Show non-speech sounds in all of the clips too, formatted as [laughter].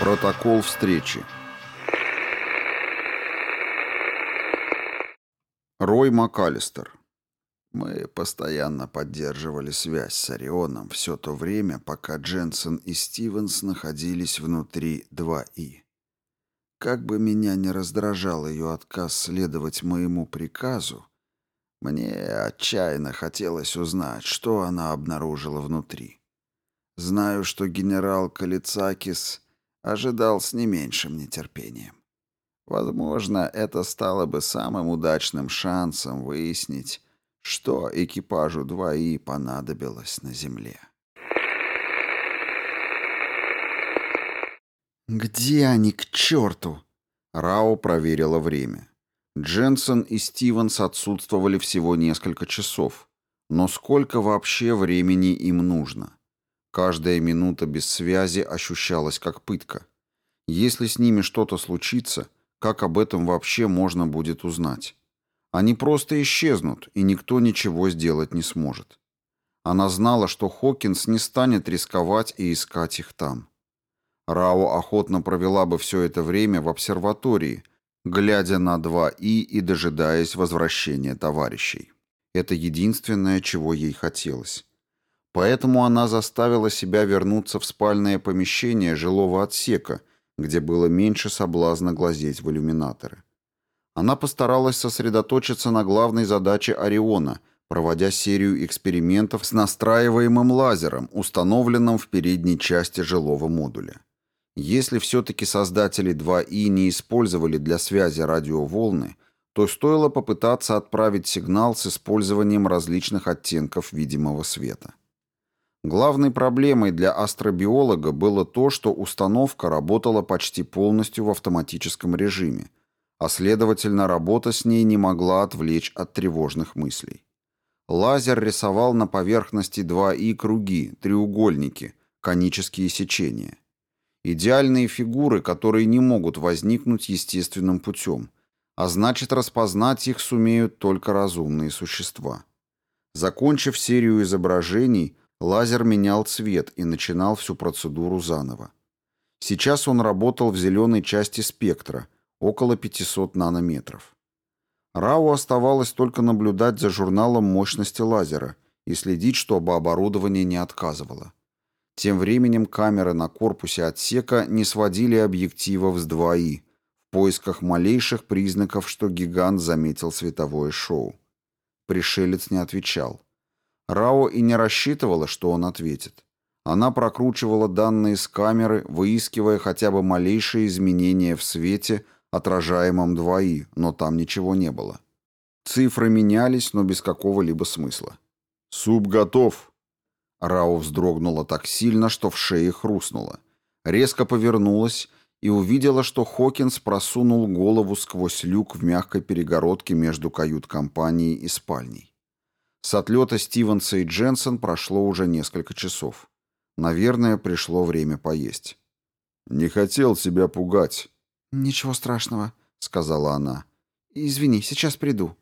Протокол встречи. Рой МакАлистер. Мы постоянно поддерживали связь с Орионом все то время, пока Дженсен и Стивенс находились внутри 2И. Как бы меня не раздражал ее отказ следовать моему приказу, мне отчаянно хотелось узнать, что она обнаружила внутри. Знаю, что генерал Калицакис ожидал с не меньшим нетерпением. Возможно, это стало бы самым удачным шансом выяснить, что экипажу 2И понадобилось на Земле. «Где они, к черту?» Рао проверила время. Дженсен и Стивенс отсутствовали всего несколько часов. Но сколько вообще времени им нужно? Каждая минута без связи ощущалась как пытка. Если с ними что-то случится, как об этом вообще можно будет узнать? Они просто исчезнут, и никто ничего сделать не сможет. Она знала, что Хокинс не станет рисковать и искать их там. Рао охотно провела бы все это время в обсерватории, глядя на 2И и дожидаясь возвращения товарищей. Это единственное, чего ей хотелось. Поэтому она заставила себя вернуться в спальное помещение жилого отсека, где было меньше соблазна глазеть в иллюминаторы. Она постаралась сосредоточиться на главной задаче Ориона, проводя серию экспериментов с настраиваемым лазером, установленным в передней части жилого модуля. Если все-таки создатели 2И не использовали для связи радиоволны, то стоило попытаться отправить сигнал с использованием различных оттенков видимого света. Главной проблемой для астробиолога было то, что установка работала почти полностью в автоматическом режиме, а следовательно работа с ней не могла отвлечь от тревожных мыслей. Лазер рисовал на поверхности 2И круги, треугольники, конические сечения. Идеальные фигуры, которые не могут возникнуть естественным путем, а значит распознать их сумеют только разумные существа. Закончив серию изображений, лазер менял цвет и начинал всю процедуру заново. Сейчас он работал в зеленой части спектра, около 500 нанометров. Рау оставалось только наблюдать за журналом мощности лазера и следить, чтобы оборудование не отказывало. Тем временем камеры на корпусе отсека не сводили объективов с 2И в поисках малейших признаков, что гигант заметил световое шоу. Пришелец не отвечал. Рао и не рассчитывала, что он ответит. Она прокручивала данные с камеры, выискивая хотя бы малейшие изменения в свете, отражаемом 2И, но там ничего не было. Цифры менялись, но без какого-либо смысла. «Суп готов», Рао вздрогнула так сильно, что в шее хрустнуло. Резко повернулась и увидела, что Хокинс просунул голову сквозь люк в мягкой перегородке между кают-компанией и спальней. С отлета Стивенса и Дженсен прошло уже несколько часов. Наверное, пришло время поесть. «Не хотел себя пугать». «Ничего страшного», — сказала она. «Извини, сейчас приду».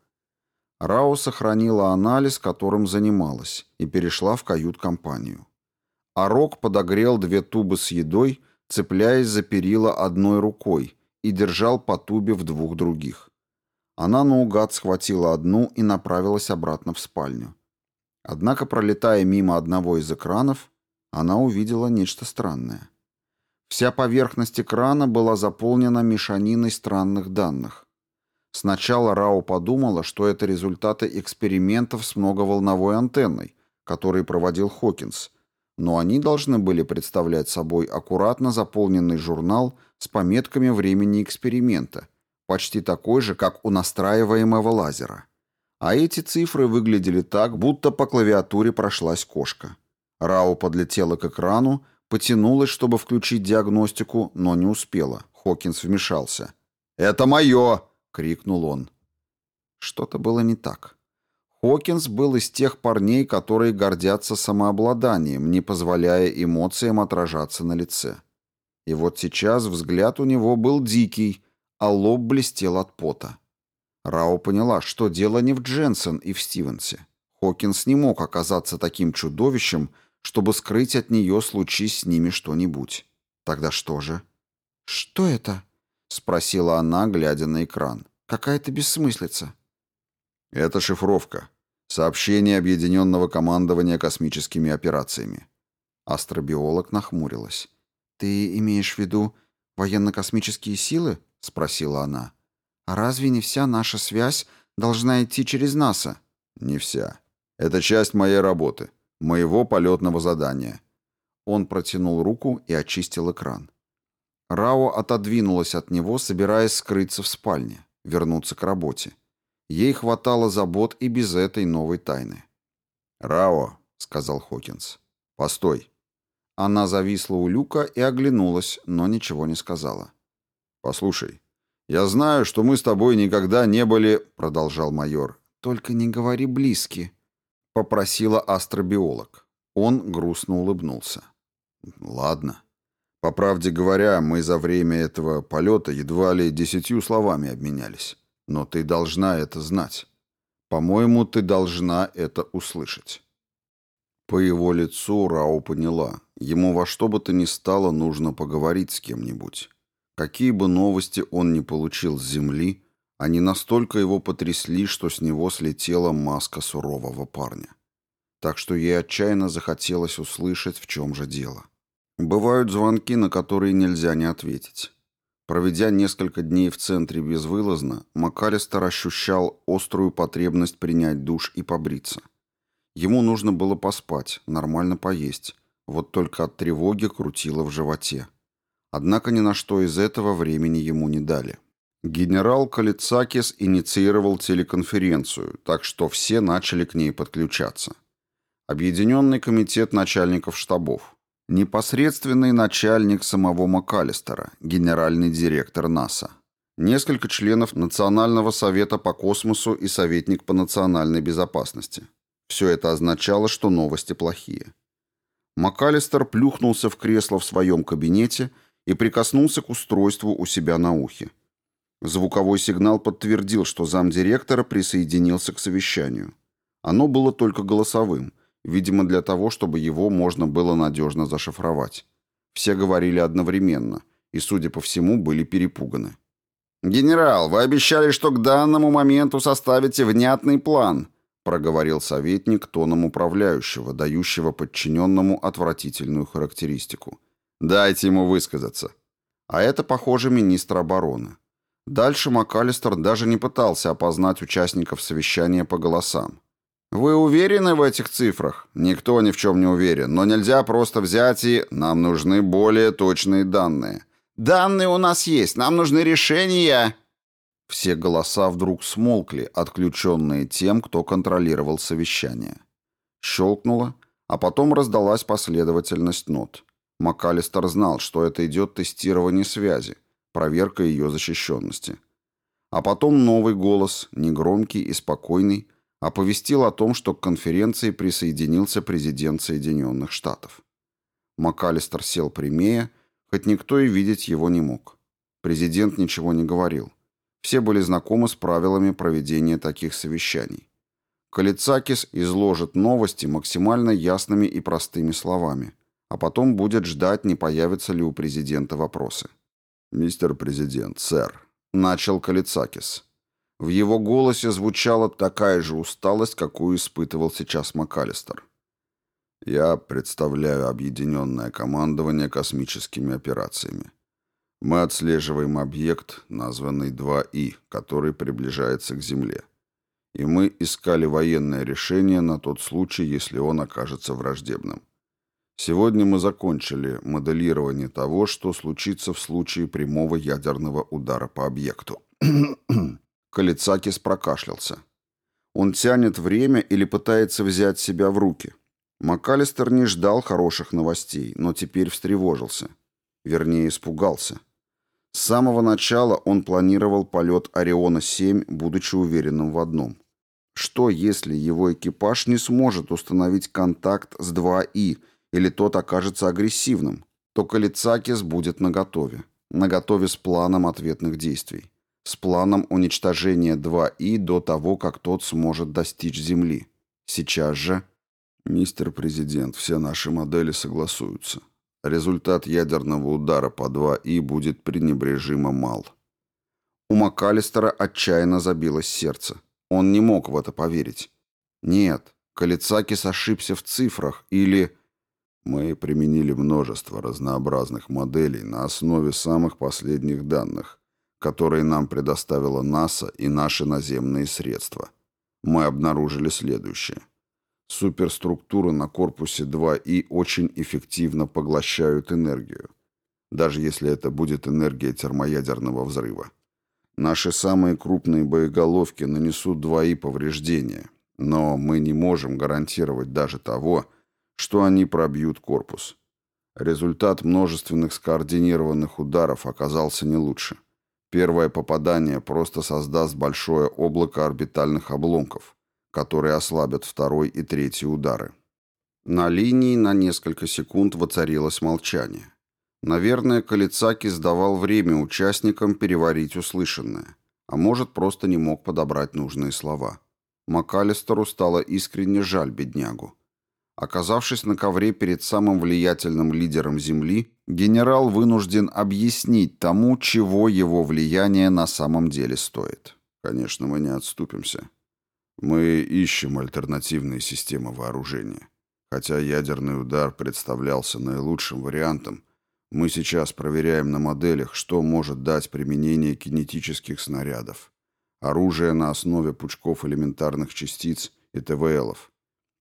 Рао сохранила анализ, которым занималась, и перешла в кают-компанию. А Рок подогрел две тубы с едой, цепляясь за перила одной рукой, и держал по тубе в двух других. Она наугад схватила одну и направилась обратно в спальню. Однако, пролетая мимо одного из экранов, она увидела нечто странное. Вся поверхность экрана была заполнена мешаниной странных данных. Сначала Рау подумала, что это результаты экспериментов с многоволновой антенной, которые проводил Хокинс, но они должны были представлять собой аккуратно заполненный журнал с пометками времени эксперимента, почти такой же, как у настраиваемого лазера. А эти цифры выглядели так, будто по клавиатуре прошлась кошка. Рау подлетела к экрану, потянулась, чтобы включить диагностику, но не успела. Хокинс вмешался. «Это мое!» — крикнул он. Что-то было не так. Хокинс был из тех парней, которые гордятся самообладанием, не позволяя эмоциям отражаться на лице. И вот сейчас взгляд у него был дикий, а лоб блестел от пота. Рао поняла, что дело не в Дженсен и в Стивенсе. Хокинс не мог оказаться таким чудовищем, чтобы скрыть от нее случись с ними что-нибудь. Тогда что же? «Что это?» — спросила она, глядя на экран. «Какая-то бессмыслица». «Это шифровка. Сообщение Объединенного командования космическими операциями». Астробиолог нахмурилась. «Ты имеешь в виду военно-космические силы?» — спросила она. «А разве не вся наша связь должна идти через НАСА?» «Не вся. Это часть моей работы, моего полетного задания». Он протянул руку и очистил экран. Рао отодвинулась от него, собираясь скрыться в спальне, вернуться к работе. Ей хватало забот и без этой новой тайны. «Рао», — сказал Хокинс, — «постой». Она зависла у люка и оглянулась, но ничего не сказала. «Послушай, я знаю, что мы с тобой никогда не были...» — продолжал майор. «Только не говори близки», — попросила астробиолог. Он грустно улыбнулся. «Ладно. По правде говоря, мы за время этого полета едва ли десятью словами обменялись. Но ты должна это знать. По-моему, ты должна это услышать». По его лицу Рау поняла. Ему во что бы то ни стало нужно поговорить с кем-нибудь. Какие бы новости он ни получил с земли, они настолько его потрясли, что с него слетела маска сурового парня. Так что ей отчаянно захотелось услышать, в чем же дело. Бывают звонки, на которые нельзя не ответить. Проведя несколько дней в центре безвылазно, МакАлистер ощущал острую потребность принять душ и побриться. Ему нужно было поспать, нормально поесть. Вот только от тревоги крутило в животе. Однако ни на что из этого времени ему не дали. Генерал Калицакис инициировал телеконференцию, так что все начали к ней подключаться. Объединенный комитет начальников штабов. Непосредственный начальник самого МакАлистера, генеральный директор НАСА. Несколько членов Национального совета по космосу и советник по национальной безопасности. Все это означало, что новости плохие. МакАлистер плюхнулся в кресло в своем кабинете и прикоснулся к устройству у себя на ухе. Звуковой сигнал подтвердил, что замдиректора присоединился к совещанию. Оно было только голосовым, видимо, для того, чтобы его можно было надежно зашифровать. Все говорили одновременно и, судя по всему, были перепуганы. «Генерал, вы обещали, что к данному моменту составите внятный план», проговорил советник тоном управляющего, дающего подчиненному отвратительную характеристику. «Дайте ему высказаться». А это, похоже, министр обороны. Дальше МакАлистер даже не пытался опознать участников совещания по голосам. «Вы уверены в этих цифрах?» «Никто ни в чем не уверен, но нельзя просто взять и... Нам нужны более точные данные». «Данные у нас есть, нам нужны решения!» Все голоса вдруг смолкли, отключенные тем, кто контролировал совещание. Щелкнуло, а потом раздалась последовательность нот. МакАлистер знал, что это идет тестирование связи, проверка ее защищенности. А потом новый голос, негромкий и спокойный, оповестил о том, что к конференции присоединился президент Соединенных Штатов. МакАлистер сел прямее, хоть никто и видеть его не мог. Президент ничего не говорил. Все были знакомы с правилами проведения таких совещаний. Калицакис изложит новости максимально ясными и простыми словами, а потом будет ждать, не появятся ли у президента вопросы. «Мистер президент, сэр», — начал Калицакис. В его голосе звучала такая же усталость, какую испытывал сейчас МакАлистер. «Я представляю объединенное командование космическими операциями. Мы отслеживаем объект, названный 2И, который приближается к Земле. И мы искали военное решение на тот случай, если он окажется враждебным. Сегодня мы закончили моделирование того, что случится в случае прямого ядерного удара по объекту. [clears throat] Калицакис прокашлялся. Он тянет время или пытается взять себя в руки. МакАлистер не ждал хороших новостей, но теперь встревожился. Вернее, испугался. С самого начала он планировал полет Ориона-7, будучи уверенным в одном. Что, если его экипаж не сможет установить контакт с 2И, или тот окажется агрессивным? То Калицакис будет наготове. Наготове с планом ответных действий. С планом уничтожения 2И до того, как тот сможет достичь Земли. Сейчас же... Мистер Президент, все наши модели согласуются. результат ядерного удара по 2И будет пренебрежимо мал. У МакАлистера отчаянно забилось сердце. Он не мог в это поверить. Нет, Калицакис ошибся в цифрах или... Мы применили множество разнообразных моделей на основе самых последних данных, которые нам предоставила НАСА и наши наземные средства. Мы обнаружили следующее. Суперструктуры на корпусе 2И очень эффективно поглощают энергию, даже если это будет энергия термоядерного взрыва. Наши самые крупные боеголовки нанесут 2И повреждения, но мы не можем гарантировать даже того, что они пробьют корпус. Результат множественных скоординированных ударов оказался не лучше. Первое попадание просто создаст большое облако орбитальных обломков, которые ослабят второй и третий удары. На линии на несколько секунд воцарилось молчание. Наверное, Калицаки сдавал время участникам переварить услышанное, а может, просто не мог подобрать нужные слова. МакАлистеру стало искренне жаль беднягу. Оказавшись на ковре перед самым влиятельным лидером Земли, генерал вынужден объяснить тому, чего его влияние на самом деле стоит. Конечно, мы не отступимся. Мы ищем альтернативные системы вооружения. Хотя ядерный удар представлялся наилучшим вариантом, мы сейчас проверяем на моделях, что может дать применение кинетических снарядов, оружие на основе пучков элементарных частиц и ТВЛов.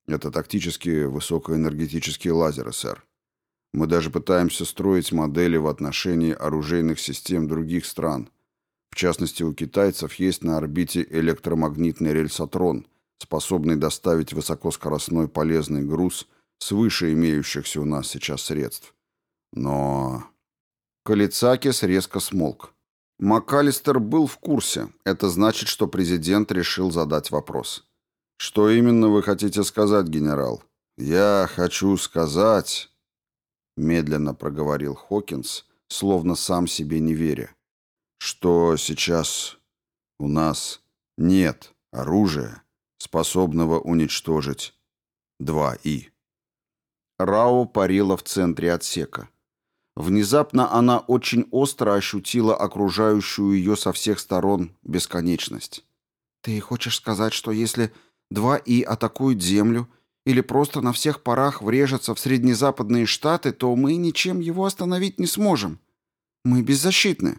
Это тактические высокоэнергетические лазеры, сэр. Мы даже пытаемся строить модели в отношении оружейных систем других стран. В частности, у китайцев есть на орбите электромагнитный рельсотрон, способный доставить высокоскоростной полезный груз свыше имеющихся у нас сейчас средств. Но... Калицакис резко смолк. МакАлистер был в курсе. Это значит, что президент решил задать вопрос. «Что именно вы хотите сказать, генерал?» «Я хочу сказать...» Медленно проговорил Хокинс, словно сам себе не веря. «Что сейчас у нас нет оружия, способного уничтожить 2И». Рао парила в центре отсека. Внезапно она очень остро ощутила окружающую ее со всех сторон бесконечность. «Ты хочешь сказать, что если Два И атакуют Землю или просто на всех парах врежется в среднезападные штаты, то мы ничем его остановить не сможем. Мы беззащитны».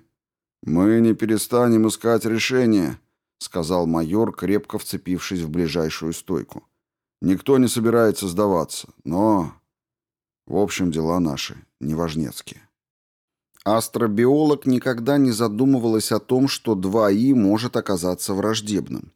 «Мы не перестанем искать решение», — сказал майор, крепко вцепившись в ближайшую стойку. «Никто не собирается сдаваться, но...» «В общем, дела наши, неважнецкие». Астробиолог никогда не задумывалась о том, что 2И может оказаться враждебным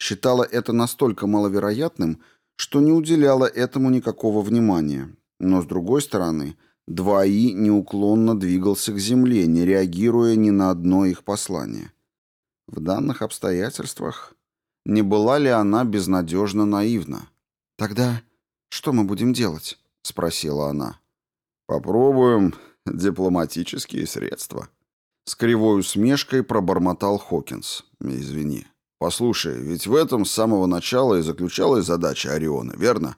считала это настолько маловероятным, что не уделяла этому никакого внимания. Но, с другой стороны, 2И неуклонно двигался к Земле, не реагируя ни на одно их послание. В данных обстоятельствах не была ли она безнадежно наивна? «Тогда что мы будем делать?» — спросила она. «Попробуем дипломатические средства». С кривой усмешкой пробормотал Хокинс. «Извини». Послушай, ведь в этом с самого начала и заключалась задача Ориона, верно?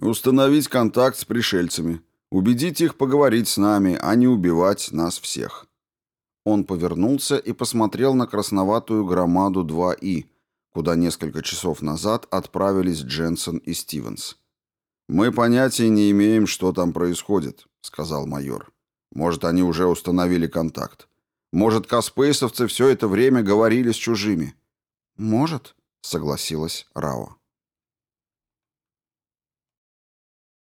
Установить контакт с пришельцами, убедить их поговорить с нами, а не убивать нас всех. Он повернулся и посмотрел на красноватую громаду 2И, куда несколько часов назад отправились Дженсен и Стивенс. «Мы понятия не имеем, что там происходит», — сказал майор. «Может, они уже установили контакт. Может, каспейсовцы все это время говорили с чужими. «Может», — согласилась Рао.